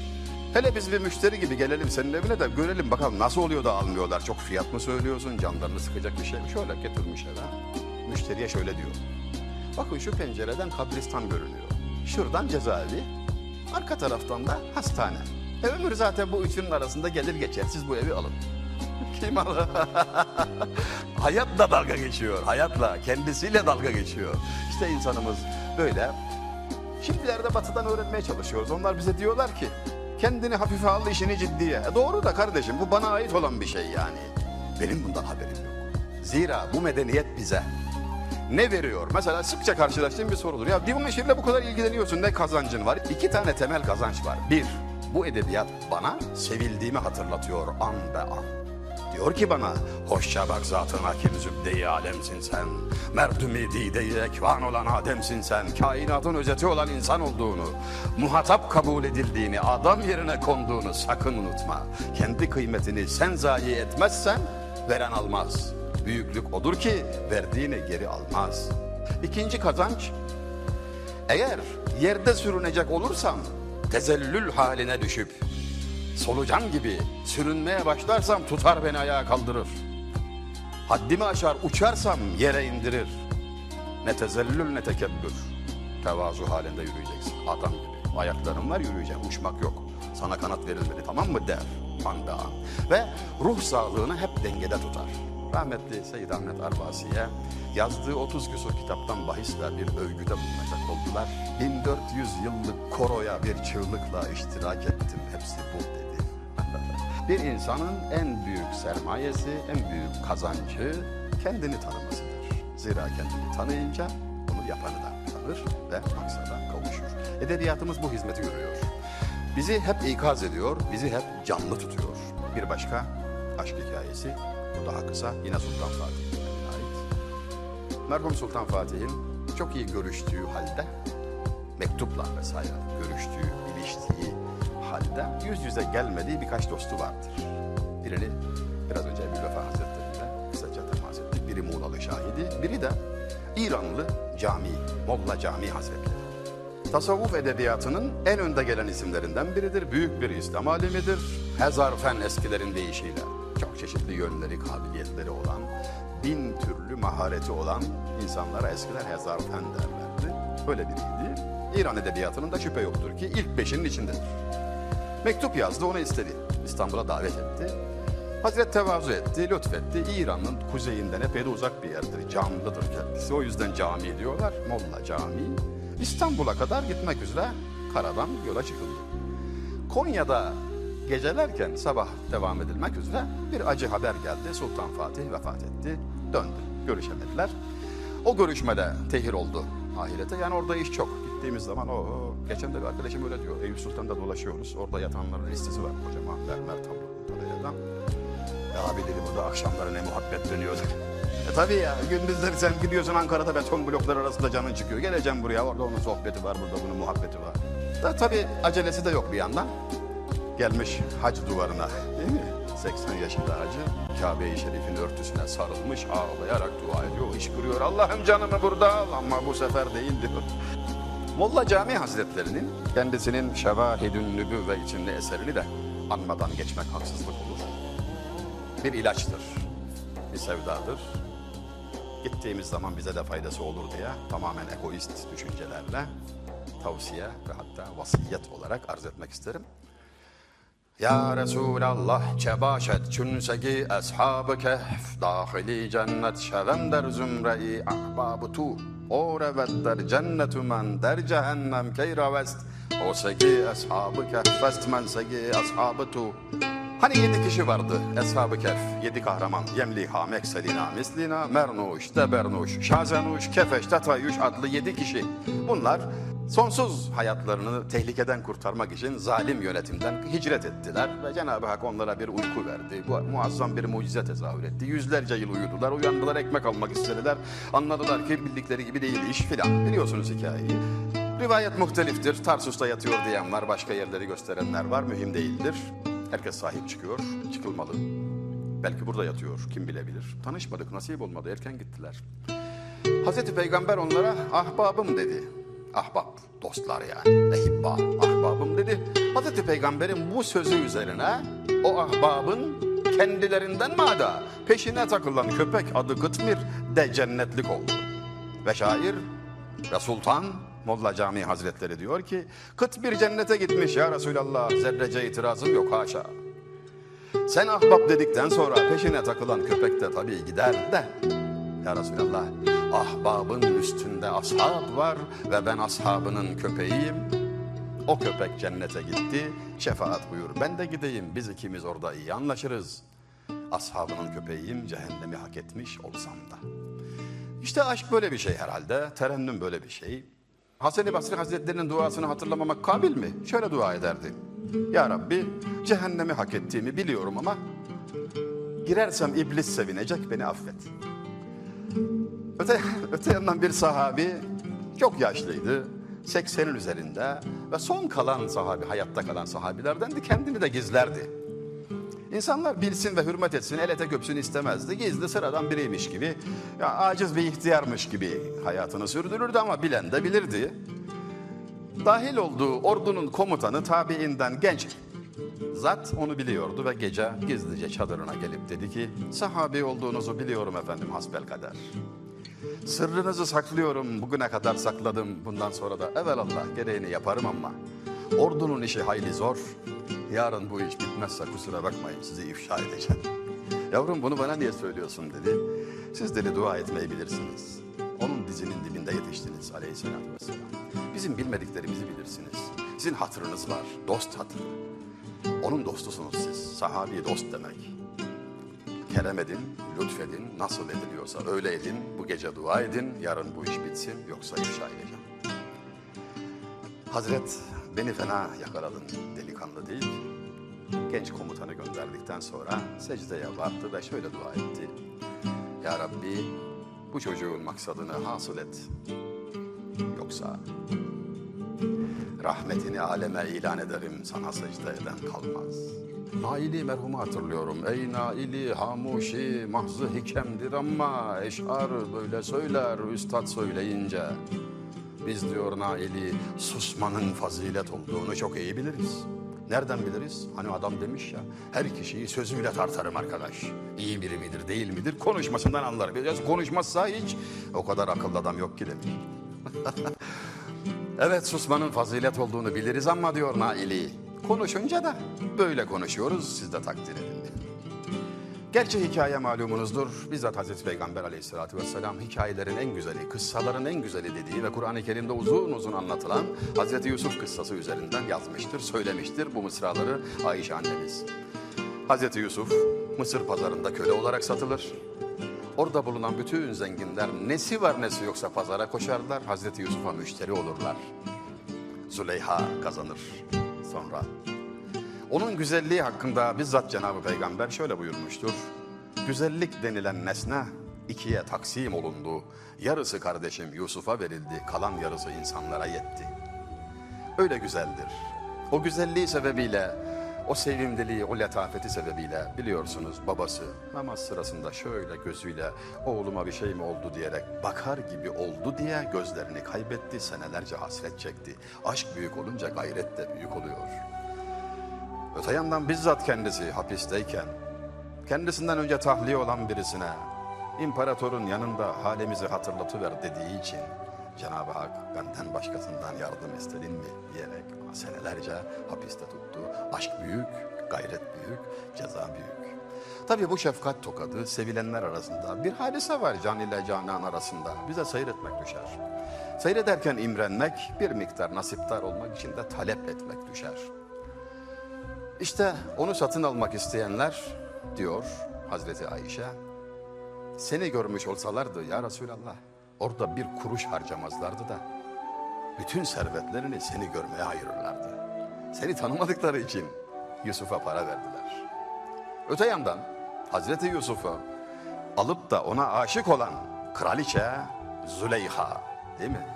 Hele biz bir müşteri gibi gelelim senin evine de görelim bakalım nasıl oluyor da almıyorlar. Çok fiyat mı söylüyorsun? Canlarını sıkacak bir şey mi? Şöyle getirmiş eve. Müşteriye şöyle diyor. Bakın şu pencereden kabristan görünüyor. Şuradan cezaevi. Arka taraftan da hastane. E ömür zaten bu üçünün arasında gelir geçer. Siz bu evi alın. Kim alır? Hayatla dalga geçiyor. Hayatla, kendisiyle dalga geçiyor. İşte insanımız böyle. Şimdilerde batıdan öğrenmeye çalışıyoruz. Onlar bize diyorlar ki kendini hafife al işini ciddiye. E doğru da kardeşim bu bana ait olan bir şey yani. Benim bundan haberim yok. Zira bu medeniyet bize ne veriyor? Mesela sıkça karşılaştığım bir sorudur. Ya divan şiirle bu kadar ilgileniyorsun ne kazancın var? İki tane temel kazanç var. Bir, bu edebiyat bana sevildiğimi hatırlatıyor an be an. Diyor ki bana, hoşça bak zatına kim zübde-i alemsin sen. Merdumi dide-i ekvan olan Ademsin sen. Kainatın özeti olan insan olduğunu, muhatap kabul edildiğini, adam yerine konduğunu sakın unutma. Kendi kıymetini sen zayi etmezsen veren almaz. Büyüklük odur ki verdiğini geri almaz. İkinci kazanç, eğer yerde sürünecek olursam tezellül haline düşüp solucan gibi sürünmeye başlarsam tutar beni ayağa kaldırır. Haddimi aşar uçarsam yere indirir. Ne tezellül ne tekebbür. Tevazu halinde yürüyeceksin adam gibi. Ayaklarım var yürüyeceğim uçmak yok. Sana kanat verilmedi tamam mı der an be an. Ve ruh sağlığını hep dengede tutar. Rahmetli Seyyid Ahmet Arbasi'ye yazdığı 30 küsur kitaptan bahisle bir övgüde bulunacak oldular. 1400 yıllık koroya bir çığlıkla iştirak ettim hepsi bu. Bir insanın en büyük sermayesi, en büyük kazancı kendini tanımasıdır. Zira kendini tanıyınca bunu yapanı da tanır ve maksada kavuşur. Edebiyatımız bu hizmeti görüyor. Bizi hep ikaz ediyor, bizi hep canlı tutuyor. Bir başka aşk hikayesi, bu daha kısa, yine Sultan Fatih'e ait. Merhum Sultan Fatih'in çok iyi görüştüğü halde, mektupla vesaire görüştüğü, iliştiği halde yüz yüze gelmediği birkaç dostu vardır. Birini biraz önce Ebu Vefa Hazretleri'yle kısaca temas ettik. Biri Muğlalı Şahidi, biri de İranlı Cami, Molla Cami Hazretleri. Tasavvuf edebiyatının en önde gelen isimlerinden biridir. Büyük bir İslam alimidir. Hezarfen eskilerin deyişiyle. Çok çeşitli yönleri, kabiliyetleri olan, bin türlü mahareti olan insanlara eskiler hezarfen derlerdi. Böyle biriydi. İran edebiyatının da şüphe yoktur ki ilk beşinin içindedir. Mektup yazdı, onu istedi. İstanbul'a davet etti. Hazret tevazu etti, lütfetti. İran'ın kuzeyinden epey de uzak bir yerdir. Camlıdır kendisi. O yüzden cami diyorlar. Molla Cami. İstanbul'a kadar gitmek üzere karadan yola çıkıldı. Konya'da gecelerken sabah devam edilmek üzere bir acı haber geldi. Sultan Fatih vefat etti. Döndü. Görüşemediler. O görüşmede tehir oldu ahirete. Yani orada iş çok. Gittiğimiz zaman o geçen de bir arkadaşım öyle diyor. Eyüp Sultan'da dolaşıyoruz. Orada yatanların listesi var kocaman mermer tablolardan. Ya abi dedi burada akşamları ne muhabbet dönüyordu. E tabii ya gündüzleri sen gidiyorsun Ankara'da beton bloklar arasında canın çıkıyor. Geleceğim buraya orada onun sohbeti var burada bunun muhabbeti var. Da tabii acelesi de yok bir yandan. Gelmiş hac duvarına değil mi? 80 yaşında hacı Kabe-i Şerif'in örtüsüne sarılmış ağlayarak dua ediyor. Hışkırıyor Allah'ım canımı burada al ama bu sefer değil diyor. Molla Cami Hazretleri'nin kendisinin Şevahidün Nübüvve isimli eserini de anmadan geçmek haksızlık olur. Bir ilaçtır, bir sevdadır. Gittiğimiz zaman bize de faydası olur diye tamamen egoist düşüncelerle tavsiye ve hatta vasiyet olarak arz etmek isterim. Ya Resulallah çebaşet çünsegi ashab-ı kehf dahili cennet şevender zümre-i ahbab-ı tu o revetler cennetu men der cehennem keyravest o segi ashab-ı kehf est men segi ashab-ı tu Hani yedi kişi vardı Eshab-ı Kehf, yedi kahraman. Yemliha, Mekselina, Mislina, Mernuş, Debernuş, Şazenuş, Kefeş, Tatayuş adlı yedi kişi. Bunlar sonsuz hayatlarını tehlikeden kurtarmak için zalim yönetimden hicret ettiler. Ve Cenab-ı Hak onlara bir uyku verdi. Bu muazzam bir mucize tezahür etti. Yüzlerce yıl uyudular, uyandılar, ekmek almak istediler. Anladılar ki bildikleri gibi değil iş filan. Biliyorsunuz hikayeyi. Rivayet muhteliftir. Tarsus'ta yatıyor diyen var, başka yerleri gösterenler var. Mühim değildir. Herkes sahip çıkıyor, çıkılmalı. Belki burada yatıyor, kim bilebilir. Tanışmadık, nasip olmadı, erken gittiler. Hazreti Peygamber onlara ahbabım dedi. Ahbap, dostlar yani. Ehibba, ahbabım dedi. Hazreti Peygamber'in bu sözü üzerine o ahbabın kendilerinden mada peşine takılan köpek adı Kıtmir de cennetlik oldu. Ve şair ve sultan Molla Camii Hazretleri diyor ki Kıtmir cennete gitmiş ya Resulallah zerrece itirazım yok haşa. Sen ahbap dedikten sonra peşine takılan köpek de tabii gider de. Ya Resulallah ahbabın üstünde ashab var ve ben ashabının köpeğiyim. O köpek cennete gitti. Şefaat buyur. Ben de gideyim. Biz ikimiz orada iyi anlaşırız. Ashabının köpeğiyim. Cehennemi hak etmiş olsam da. İşte aşk böyle bir şey herhalde. Terennüm böyle bir şey. Hasan-ı Basri Hazretleri'nin duasını hatırlamamak kabil mi? Şöyle dua ederdi. Ya Rabbi cehennemi hak ettiğimi biliyorum ama girersem iblis sevinecek beni affet. Öte, öte yandan bir sahabi çok yaşlıydı. 80'in üzerinde ve son kalan sahabi, hayatta kalan sahabilerdendi. Kendini de gizlerdi. İnsanlar bilsin ve hürmet etsin, el ete köpsün istemezdi. Gizli sıradan biriymiş gibi, ya aciz bir ihtiyarmış gibi hayatını sürdürürdü ama bilen de bilirdi. Dahil olduğu ordunun komutanı tabiinden genç zat onu biliyordu ve gece gizlice çadırına gelip dedi ki sahabi olduğunuzu biliyorum efendim hasbelkader. Sırrınızı saklıyorum bugüne kadar sakladım bundan sonra da evelallah gereğini yaparım ama ordunun işi hayli zor. Yarın bu iş bitmezse kusura bakmayın sizi ifşa edeceğim. Yavrum bunu bana niye söylüyorsun dedi. Siz dedi dua etmeyi bilirsiniz. Onun dizinin dibinde yetiştiniz aleyhissalatü vesselam. Bizim bilmediklerimizi bilirsiniz. Sizin hatırınız var, dost hatırı. Onun dostusunuz siz. Sahabi dost demek. Kerem edin, lütfedin, nasıl ediliyorsa öyle edin. Bu gece dua edin, yarın bu iş bitsin yoksa ifşa edeceğim. Hazret beni fena yakaladın delikanlı değil. Genç komutanı gönderdikten sonra secdeye vardı ve şöyle dua etti. Ya Rabbi bu çocuğun maksadını hasıl et. Yoksa rahmetini aleme ilan ederim sana secde eden kalmaz. Naili merhumu hatırlıyorum. Ey naili hamuşi mahzı hikemdir ama eşar böyle söyler üstad söyleyince. Biz diyor naili susmanın fazilet olduğunu çok iyi biliriz. Nereden biliriz? Hani adam demiş ya, her kişiyi sözüyle tartarım arkadaş. İyi biri midir, değil midir? Konuşmasından anlarım. Biraz konuşmazsa hiç o kadar akıllı adam yok ki demiş. evet susmanın fazilet olduğunu biliriz ama diyor Naili. Konuşunca da böyle konuşuyoruz, siz de takdir edin. Gerçi hikaye malumunuzdur. Bizzat Hazreti Peygamber aleyhissalatü vesselam hikayelerin en güzeli, kıssaların en güzeli dediği ve Kur'an-ı Kerim'de uzun uzun anlatılan Hazreti Yusuf kıssası üzerinden yazmıştır, söylemiştir bu mısraları Ayşe annemiz. Hazreti Yusuf Mısır pazarında köle olarak satılır. Orada bulunan bütün zenginler nesi var nesi yoksa pazara koşarlar. Hazreti Yusuf'a müşteri olurlar. Züleyha kazanır sonra. Onun güzelliği hakkında bizzat Cenab-ı Peygamber şöyle buyurmuştur. Güzellik denilen nesne ikiye taksim olundu. Yarısı kardeşim Yusuf'a verildi, kalan yarısı insanlara yetti. Öyle güzeldir. O güzelliği sebebiyle, o sevimliliği, o letafeti sebebiyle biliyorsunuz babası namaz sırasında şöyle gözüyle oğluma bir şey mi oldu diyerek bakar gibi oldu diye gözlerini kaybetti, senelerce hasret çekti. Aşk büyük olunca gayret de büyük oluyor. Öte yandan bizzat kendisi hapisteyken kendisinden önce tahliye olan birisine imparatorun yanında halimizi hatırlatıver dediği için Cenab-ı Hak benden başkasından yardım istedin mi diyerek senelerce hapiste tuttu. Aşk büyük, gayret büyük, ceza büyük. Tabii bu şefkat tokadı sevilenler arasında bir hadise var can ile canan arasında. Bize seyretmek düşer. Seyrederken imrenmek, bir miktar nasiptar olmak için de talep etmek düşer. İşte onu satın almak isteyenler diyor Hazreti Ayşe. Seni görmüş olsalardı ya Resulallah orada bir kuruş harcamazlardı da bütün servetlerini seni görmeye ayırırlardı. Seni tanımadıkları için Yusuf'a para verdiler. Öte yandan Hazreti Yusuf'u alıp da ona aşık olan kraliçe Züleyha değil mi?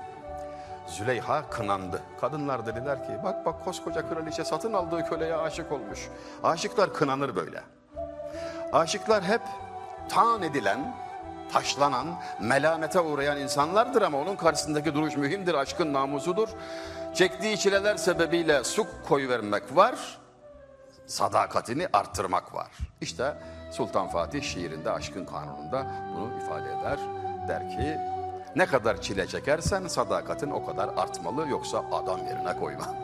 Züleyha kınandı. Kadınlar dediler ki bak bak koskoca kraliçe satın aldığı köleye aşık olmuş. Aşıklar kınanır böyle. Aşıklar hep tan edilen taşlanan, melamete uğrayan insanlardır ama onun karşısındaki duruş mühimdir, aşkın namusudur. Çektiği çileler sebebiyle su koyuvermek var, sadakatini arttırmak var. İşte Sultan Fatih şiirinde Aşkın Kanunu'nda bunu ifade eder. Der ki ne kadar çile çekersen sadakatin o kadar artmalı yoksa adam yerine koyma.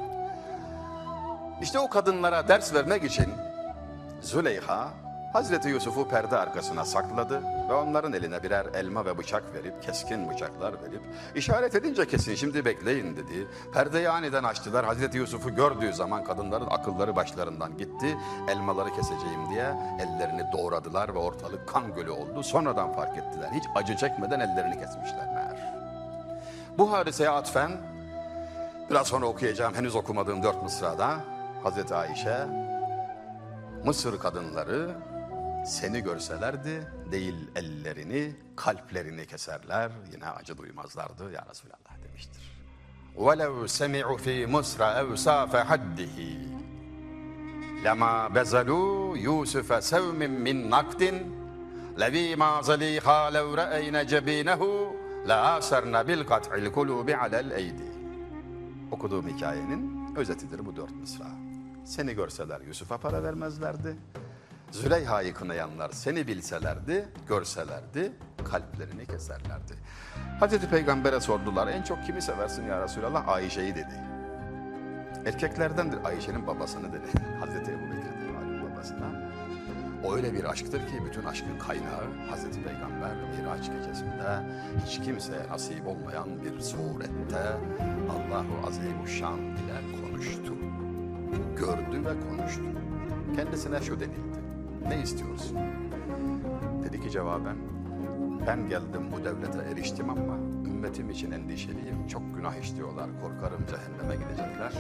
İşte o kadınlara ders vermek için Züleyha Hazreti Yusuf'u perde arkasına sakladı ve onların eline birer elma ve bıçak verip, keskin bıçaklar verip, işaret edince kesin şimdi bekleyin dedi. Perdeyi aniden açtılar. Hazreti Yusuf'u gördüğü zaman kadınların akılları başlarından gitti. Elmaları keseceğim diye ellerini doğradılar ve ortalık kan gölü oldu. Sonradan fark ettiler. Hiç acı çekmeden ellerini kesmişler meğer. Bu hadiseye atfen, biraz sonra okuyacağım henüz okumadığım dört mısrada, Hazreti Ayşe, Mısır kadınları seni görselerdi değil ellerini, kalplerini keserler. Yine acı duymazlardı ya Resulallah demiştir. وَلَوْ سَمِعُوا فِي مُصْرَ اَوْسَافَ حَدِّهِ لَمَا بَزَلُوا يُوسُفَ سَوْمٍ مِّنْ نَقْدٍ لَوِي مَا زَلِيخَا لَوْ رَأَيْنَ جَب۪ينَهُ لَآسَرْنَ بِالْقَطْعِ الْقُلُوبِ عَلَى الْاَيْدِ Okuduğum hikayenin özetidir bu dört mısra. Seni görseler Yusuf'a para vermezlerdi. Züleyha'yı kınayanlar seni bilselerdi, görselerdi, kalplerini keserlerdi. Hazreti Peygamber'e sordular, en çok kimi seversin ya Resulallah? Ayşe'yi dedi. Erkeklerdendir Ayşe'nin babasını dedi. Hazreti Ebu Bekir'dir malum babasına. O öyle bir aşktır ki bütün aşkın kaynağı Hazreti Peygamber Miraç gecesinde hiç kimseye nasip olmayan bir surette Allahu Azimuşşan ile konuştu. Gördü ve konuştu. Kendisine şu denildi. Ne istiyorsun? Dedi ki cevaben ben geldim bu devlete eriştim ama ümmetim için endişeliyim. Çok günah işliyorlar. Korkarım cehenneme gidecekler.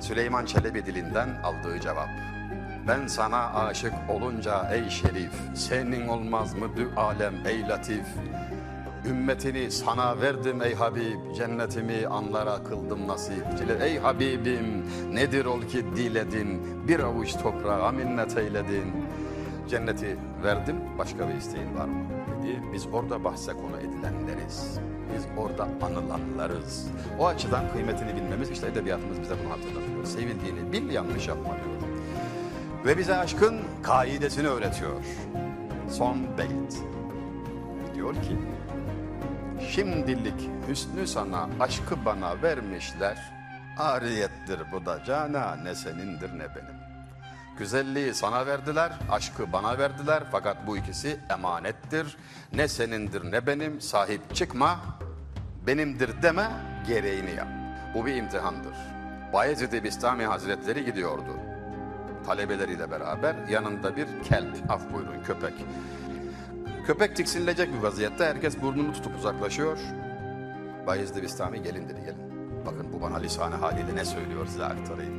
Süleyman Çelebi dilinden aldığı cevap. Ben sana aşık olunca ey şerif, senin olmaz mı dü alem ey latif. Ümmetini sana verdim ey Habib, cennetimi anlara kıldım nasip. Ey Habibim nedir ol ki diledin, bir avuç toprağa minnet eyledin. Cenneti verdim, başka bir isteğin var mı? Dedi, biz orada bahse konu edilenleriz. Biz orada anılanlarız. O açıdan kıymetini bilmemiz, işte edebiyatımız bize bunu hatırlatıyor. Sevildiğini bil, yanlış yapma diyor. Ve bize aşkın kaidesini öğretiyor. Son beyt. Diyor ki, Şimdilik hüsnü sana, aşkı bana vermişler. Ariyettir bu da cana, ne senindir ne benim. Güzelliği sana verdiler, aşkı bana verdiler. Fakat bu ikisi emanettir. Ne senindir ne benim, sahip çıkma. Benimdir deme, gereğini yap. Bu bir imtihandır. Bayezid-i Bistami Hazretleri gidiyordu. Talebeleriyle beraber yanında bir kelp, af buyurun köpek. Köpek tiksinilecek bir vaziyette herkes burnunu tutup uzaklaşıyor. Bayezid Bistami gelin dedi gelin. Bakın bu bana lisanı haliyle ne söylüyor size aktarayım.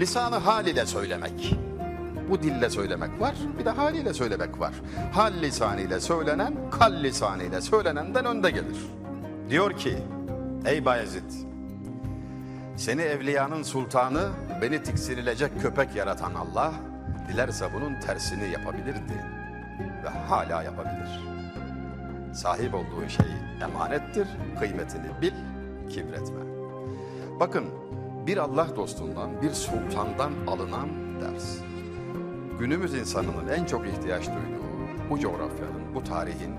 Lisanı haliyle söylemek. Bu dille söylemek var bir de haliyle söylemek var. Hal lisanıyla söylenen kal lisanıyla söylenenden önde gelir. Diyor ki ey Bayezid seni evliyanın sultanı beni tiksinilecek köpek yaratan Allah dilerse bunun tersini yapabilirdi ve hala yapabilir. Sahip olduğu şey emanettir, kıymetini bil, kibretme. Bakın bir Allah dostundan, bir sultandan alınan ders. Günümüz insanının en çok ihtiyaç duyduğu bu coğrafyanın, bu tarihin,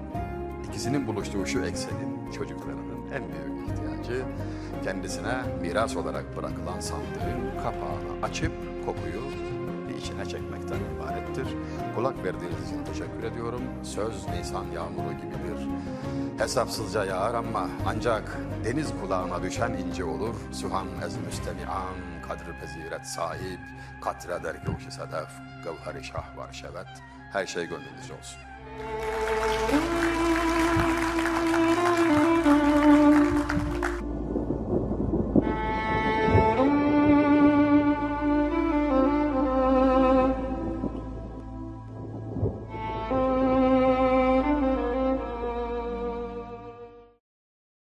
ikisinin buluştuğu şu eksenin çocuklarının en büyük ihtiyacı kendisine miras olarak bırakılan sandığın kapağını açıp kokuyu içine çekmekten ibarettir. Kulak verdiğiniz için teşekkür ediyorum. Söz nisan yağmuru gibidir. Hesapsızca yağar ama ancak deniz kulağına düşen ince olur. Suhan ez müstemi'an kadri peziret sahip. Katre der ki sedef, gevheri şah var şevet. Her şey gönlünüzce olsun.